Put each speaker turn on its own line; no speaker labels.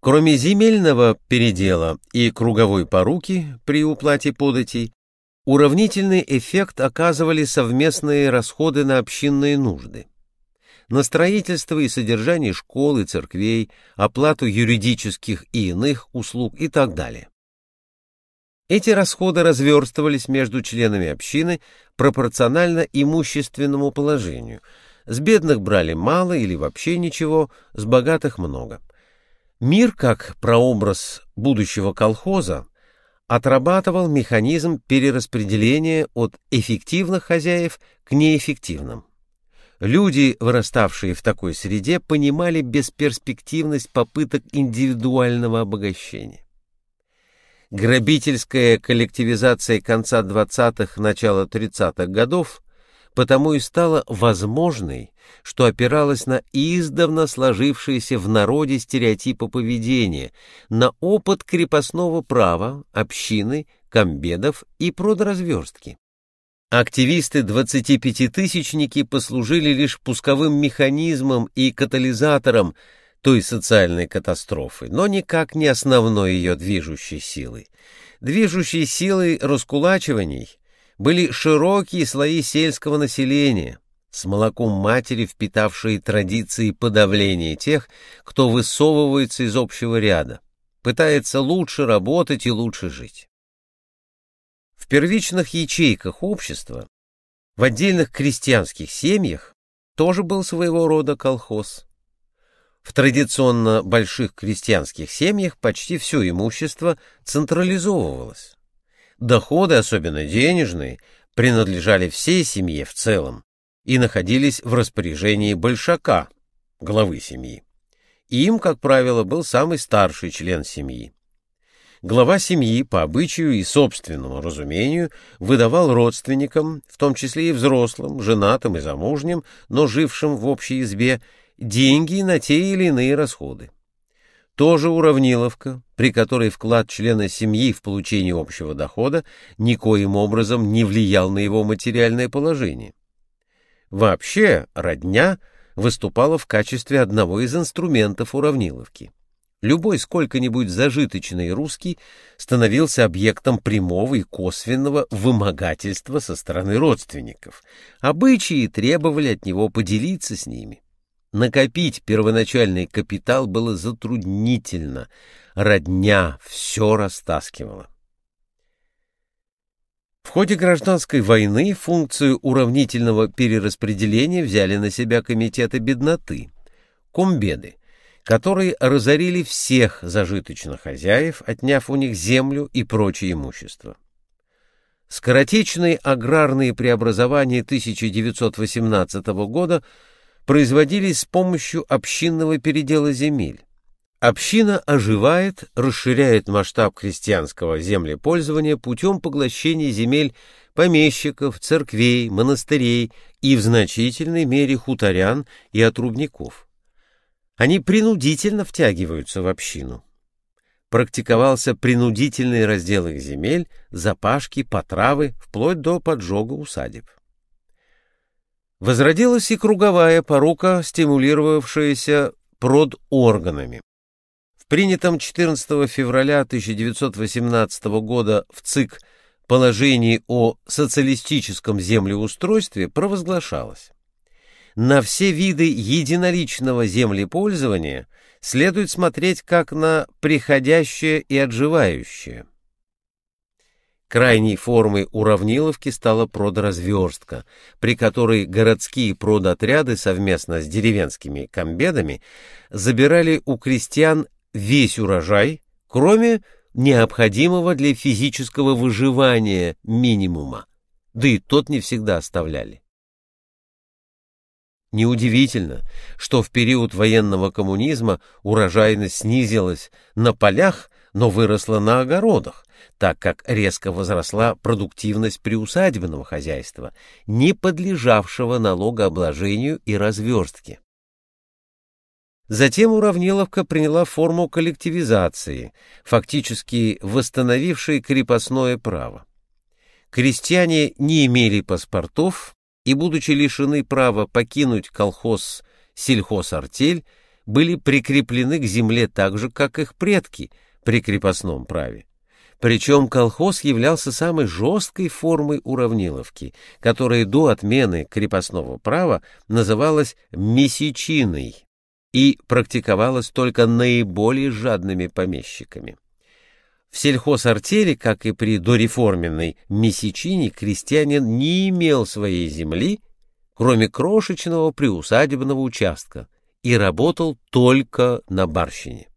Кроме земельного передела и круговой поруки при уплате податей, уравнительный эффект оказывали совместные расходы на общинные нужды. На строительство и содержание школ и церквей, оплату юридических и иных услуг и так далее. Эти расходы разверстывались между членами общины пропорционально имущественному положению. С бедных брали мало или вообще ничего, с богатых много. Мир, как прообраз будущего колхоза, отрабатывал механизм перераспределения от эффективных хозяев к неэффективным. Люди, выраставшие в такой среде, понимали бесперспективность попыток индивидуального обогащения. Грабительская коллективизация конца 20-х, начала 30-х годов потому и стала возможной, что опиралась на издавна сложившиеся в народе стереотипы поведения, на опыт крепостного права, общины, комбедов и продразверстки. Активисты 25-тысячники послужили лишь пусковым механизмом и катализатором той социальной катастрофы, но никак не основной ее движущей силой. Движущей силой раскулачиваний были широкие слои сельского населения, с молоком матери впитавшие традиции подавления тех, кто высовывается из общего ряда, пытается лучше работать и лучше жить. В первичных ячейках общества, в отдельных крестьянских семьях тоже был своего рода колхоз. В традиционно больших крестьянских семьях почти все имущество централизовывалось. Доходы, особенно денежные, принадлежали всей семье в целом и находились в распоряжении большака, главы семьи. Им, как правило, был самый старший член семьи. Глава семьи, по обычаю и собственному разумению, выдавал родственникам, в том числе и взрослым, женатым и замужним, но жившим в общей избе, деньги на те или иные расходы. Тоже уравниловка, при которой вклад члена семьи в получение общего дохода никоим образом не влиял на его материальное положение. Вообще, родня выступала в качестве одного из инструментов уравниловки. Любой сколько-нибудь зажиточный русский становился объектом прямого и косвенного вымогательства со стороны родственников. Обычаи требовали от него поделиться с ними. Накопить первоначальный капитал было затруднительно, родня все растаскивала. В ходе гражданской войны функцию уравнительного перераспределения взяли на себя комитеты бедноты, комбеды, которые разорили всех зажиточных хозяев, отняв у них землю и прочее имущество. Скоротечные аграрные преобразования 1918 года – производились с помощью общинного передела земель. Община оживает, расширяет масштаб крестьянского землепользования путем поглощения земель помещиков, церквей, монастырей и в значительной мере хуторян и отрубников. Они принудительно втягиваются в общину. Практиковался принудительный раздел их земель, запашки, потравы, вплоть до поджога усадеб. Возродилась и круговая порука, стимулировавшаяся продорганами. В принятом 14 февраля 1918 года в ЦИК положении о социалистическом землеустройстве провозглашалось. На все виды единоличного землепользования следует смотреть как на приходящее и отживающее. Крайней формой уравниловки стала продразверстка, при которой городские продотряды совместно с деревенскими комбедами забирали у крестьян весь урожай, кроме необходимого для физического выживания минимума, да и тот не всегда оставляли. Неудивительно, что в период военного коммунизма урожайность снизилась на полях, но выросла на огородах, так как резко возросла продуктивность приусадебного хозяйства, не подлежавшего налогообложению и разверстке. Затем уравниловка приняла форму коллективизации, фактически восстановившей крепостное право. Крестьяне не имели паспортов и, будучи лишены права покинуть колхоз сельхозартель, были прикреплены к земле так же, как их предки при крепостном праве. Причем колхоз являлся самой жесткой формой уравниловки, которая до отмены крепостного права называлась месячиной и практиковалась только наиболее жадными помещиками. В сельхозартели, как и при дореформенной месячине, крестьянин не имел своей земли, кроме крошечного приусадебного участка, и работал только на барщине.